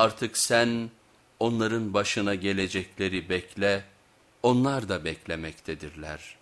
Artık sen onların başına gelecekleri bekle, onlar da beklemektedirler.''